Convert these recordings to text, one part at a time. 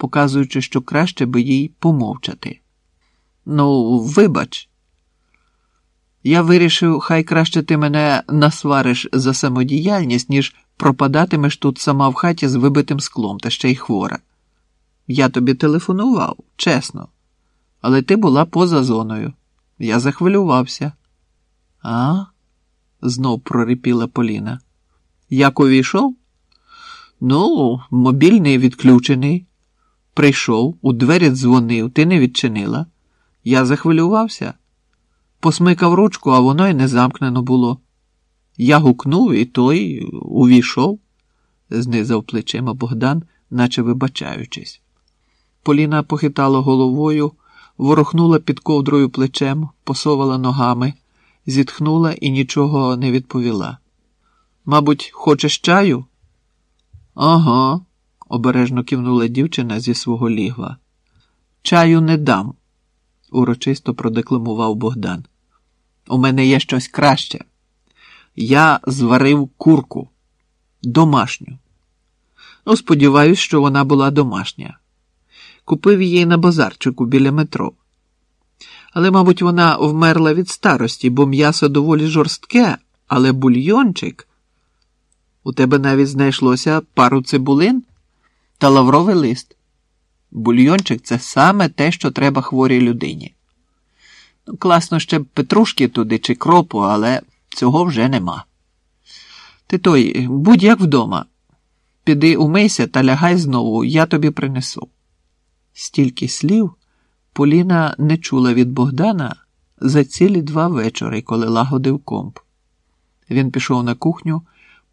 показуючи, що краще би їй помовчати. Ну, вибач. Я вирішив, хай краще ти мене насвариш за самодіяльність, ніж пропадатимеш тут сама в хаті з вибитим склом та ще й хвора. Я тобі телефонував, чесно, але ти була поза зоною. Я захвилювався. А? знов прорипіла Поліна. Як увійшов? Ну, мобільний відключений. Прийшов, у двері дзвонив, ти не відчинила. Я захвилювався. Посмикав ручку, а воно й не замкнено було. Я гукнув, і той увійшов, знизав плечима Богдан, наче вибачаючись. Поліна похитала головою, ворухнула під ковдрою плечем, посовала ногами, зітхнула і нічого не відповіла. Мабуть, хочеш чаю? Ага, обережно кивнула дівчина зі свого лігва. Чаю не дам, урочисто продекламував Богдан. У мене є щось краще. Я зварив курку домашню. Ну, сподіваюсь, що вона була домашня. Купив її на базарчику біля метро. Але, мабуть, вона вмерла від старості, бо м'ясо доволі жорстке, але бульйончик. У тебе навіть знайшлося пару цибулин та лавровий лист. Бульйончик це саме те, що треба хворій людині. Ну, класно ще б петрушки туди чи кропу, але цього вже нема. Ти той, будь як вдома. Піди умийся та лягай знову, я тобі принесу. Стільки слів Поліна не чула від Богдана за цілі два вечори, коли лагодив комп. Він пішов на кухню,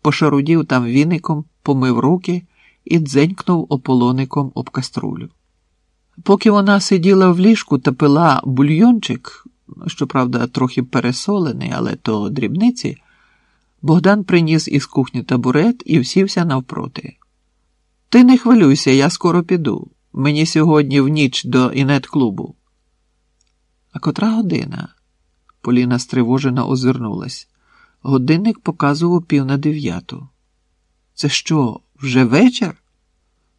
пошарудів там віником, помив руки і дзенькнув ополоником об каструлю. Поки вона сиділа в ліжку та пила бульйончик, щоправда, трохи пересолений, але то дрібниці, Богдан приніс із кухні табурет і всівся навпроти. Ти не хвилюйся, я скоро піду. Мені сьогодні в ніч до інет-клубу. А котра година? Поліна стривожено озирнулась. Годинник показував пів на дев'яту. Це що, вже вечір?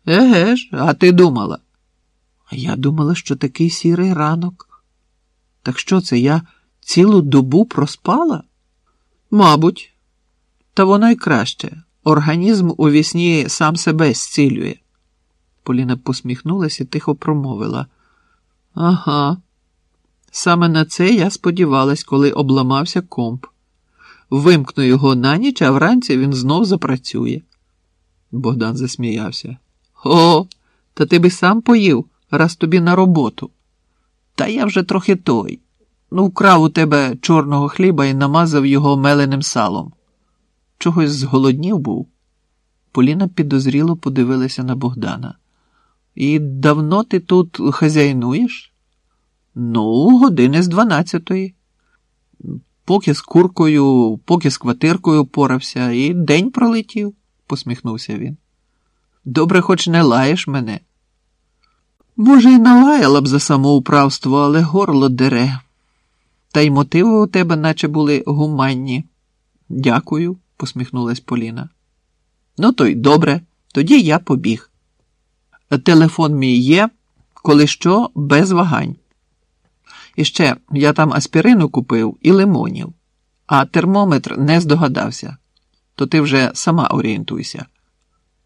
Еге ж, а ти думала? А я думала, що такий сірий ранок. Так що це я цілу добу проспала? Мабуть, та воно й краще. Організм у вісні сам себе зцілює. Поліна посміхнулася і тихо промовила. Ага. Саме на це я сподівалась, коли обламався комп. Вимкну його на ніч, а вранці він знов запрацює. Богдан засміявся. О, та ти би сам поїв, раз тобі на роботу. Та я вже трохи той. Ну, вкрав у тебе чорного хліба і намазав його меленим салом. Чогось зголоднів був. Поліна підозріло подивилася на Богдана. І давно ти тут хазяйнуєш? Ну, години з дванадцятої. Поки з куркою, поки з квартиркою порався, і день пролетів, посміхнувся він. Добре, хоч не лаєш мене. Може, й налаяла б за самоуправство, але горло дере. Та й мотиви у тебе, наче були гуманні. Дякую, посміхнулась Поліна. Ну, то й добре, тоді я побіг. Телефон мій є, коли що, без вагань. І ще я там аспірину купив і лимонів, а термометр не здогадався. То ти вже сама орієнтуйся.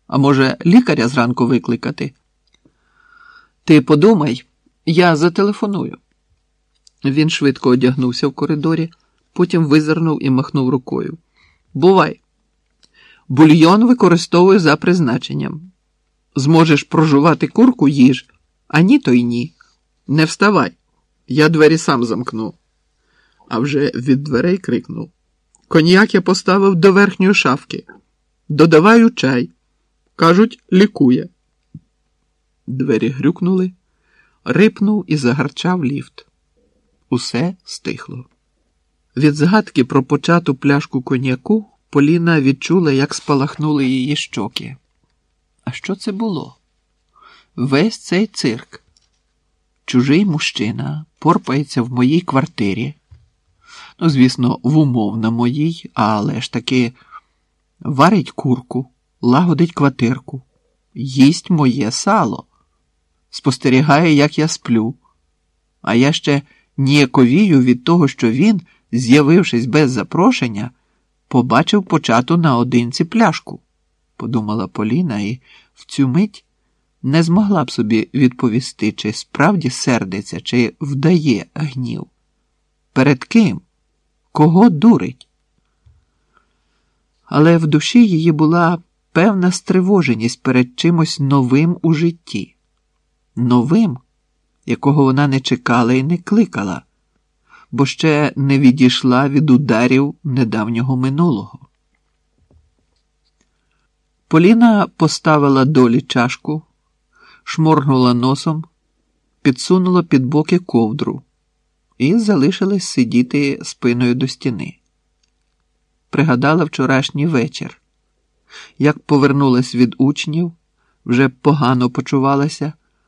А може, лікаря зранку викликати? Ти подумай, я зателефоную. Він швидко одягнувся в коридорі, потім визирнув і махнув рукою. Бувай. Бульйон використовую за призначенням. Зможеш прожувати курку їж, а ні, то й ні. Не вставай. Я двері сам замкну. А вже від дверей крикнув. Коньяк я поставив до верхньої шафки. Додаваю чай. Кажуть, лікує. Двері грюкнули, рипнув і загарчав ліфт. Усе стихло. Від згадки про почату пляшку коньяку Поліна відчула, як спалахнули її щоки. А що це було? Весь цей цирк. Чужий мужчина порпається в моїй квартирі. Ну, звісно, в умов на моїй, але ж таки варить курку, лагодить квартирку, їсть моє сало. спостерігає, як я сплю, а я ще ніяковію від того, що він, з'явившись без запрошення, побачив почату наодинці пляшку, подумала Поліна і в цю мить не змогла б собі відповісти, чи справді сердиться, чи вдає гнів. Перед ким? Кого дурить? Але в душі її була певна стривоженість перед чимось новим у житті, новим, якого вона не чекала і не кликала, бо ще не відійшла від ударів недавнього минулого. Поліна поставила долі чашку, шморгнула носом, підсунула під боки ковдру і залишилась сидіти спиною до стіни. Пригадала вчорашній вечір, як повернулась від учнів, вже погано почувалася